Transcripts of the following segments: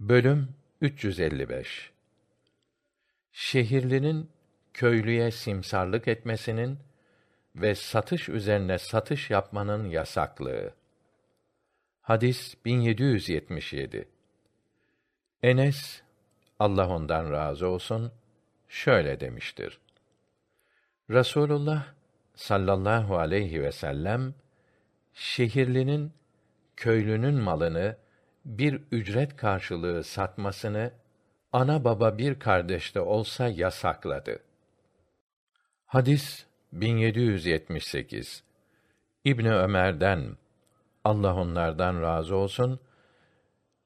Bölüm 355 Şehirlinin köylüye simsarlık etmesinin ve satış üzerine satış yapmanın yasaklığı. Hadis 1777. Enes Allah ondan razı olsun şöyle demiştir. Rasulullah sallallahu aleyhi ve sellem şehirlinin köylünün malını bir ücret karşılığı satmasını ana baba bir kardeşte olsa yasakladı. Hadis 1778. İbni Ömer'den Allah onlardan razı olsun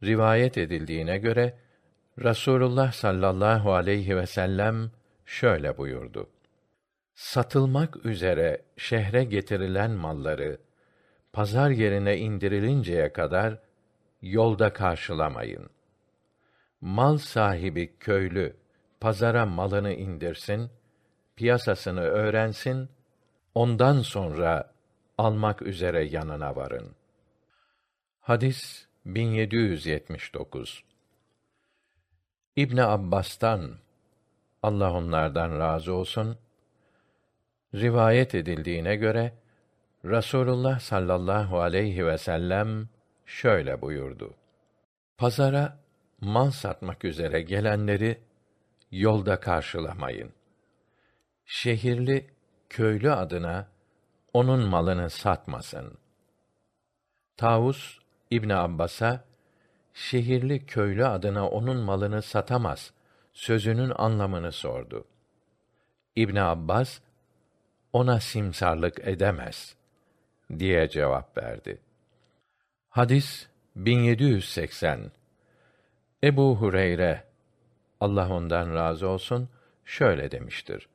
rivayet edildiğine göre Rasulullah sallallahu aleyhi ve sellem şöyle buyurdu. Satılmak üzere şehre getirilen malları pazar yerine indirilinceye kadar yolda karşılamayın. Mal sahibi köylü pazara malını indirsin, piyasasını öğrensin, ondan sonra almak üzere yanına varın. Hadis 1779 İbn Abbas'tan Allah onlardan razı olsun rivayet edildiğine göre Rasulullah sallallahu aleyhi ve sellem şöyle buyurdu. Pazara mal satmak üzere gelenleri yolda karşılamayın. Şehirli köylü adına onun malını satmasın. Tavus İbn Abbas'a şehirli köylü adına onun malını satamaz sözünün anlamını sordu. İbn Abbas ona simsarlık edemez diye cevap verdi. Hadis 1780 Ebu Hureyre Allah ondan razı olsun şöyle demiştir.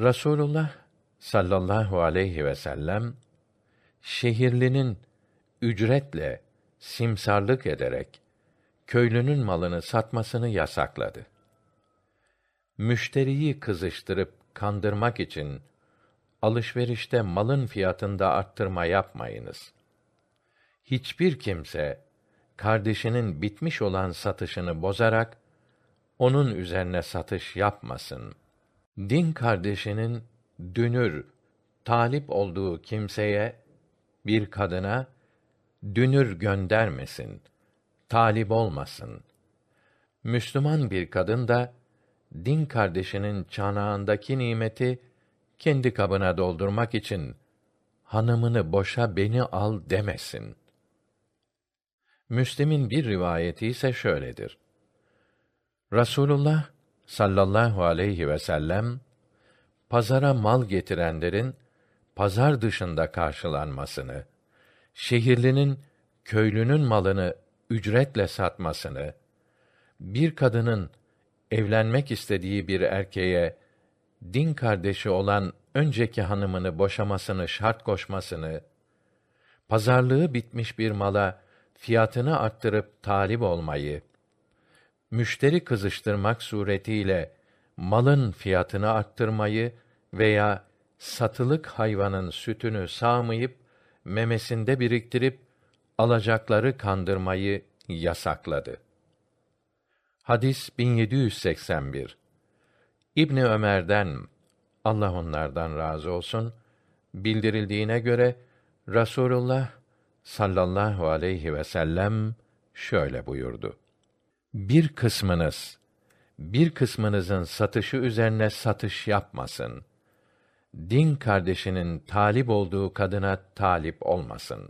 Rasulullah sallallahu aleyhi ve sellem şehirlinin ücretle simsarlık ederek köylünün malını satmasını yasakladı. Müşteriyi kızıştırıp kandırmak için alışverişte malın fiyatında arttırma yapmayınız hiçbir kimse kardeşinin bitmiş olan satışını bozarak onun üzerine satış yapmasın. Din kardeşinin dünür talip olduğu kimseye bir kadına dünür göndermesin. Talip olmasın. Müslüman bir kadın da din kardeşinin çanağındaki nimeti kendi kabına doldurmak için hanımını boşa beni al demesin.'' Müslim'in bir rivayeti ise şöyledir. Rasulullah sallallahu aleyhi ve sellem pazara mal getirenlerin pazar dışında karşılanmasını, şehirlinin köylünün malını ücretle satmasını, bir kadının evlenmek istediği bir erkeğe din kardeşi olan önceki hanımını boşamasını şart koşmasını, pazarlığı bitmiş bir mala fiyatını arttırıp talip olmayı, müşteri kızıştırmak suretiyle malın fiyatını arttırmayı veya satılık hayvanın sütünü sağmayıp memesinde biriktirip alacakları kandırmayı yasakladı. Hadis 1781. İbni Ömer'den Allah onlardan razı olsun bildirildiğine göre Rasulullah sallallahu aleyhi ve sellem şöyle buyurdu. Bir kısmınız bir kısmınızın satışı üzerine satış yapmasın. Din kardeşinin talip olduğu kadına talip olmasın.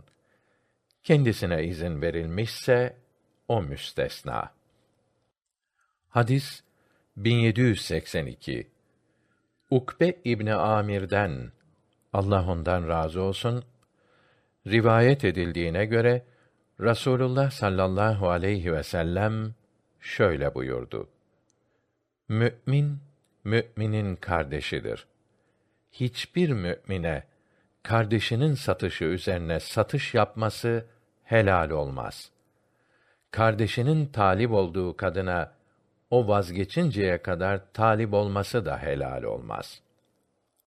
Kendisine izin verilmişse o müstesna. Hadis 1782 Ukbe İbni Amir'den Allah ondan razı olsun Rivayet edildiğine göre Rasulullah sallallahu aleyhi ve sellem şöyle buyurdu. Mü'min mü'minin kardeşidir. Hiçbir mü'mine kardeşinin satışı üzerine satış yapması helal olmaz. Kardeşinin talip olduğu kadına o vazgeçinceye kadar talip olması da helal olmaz.''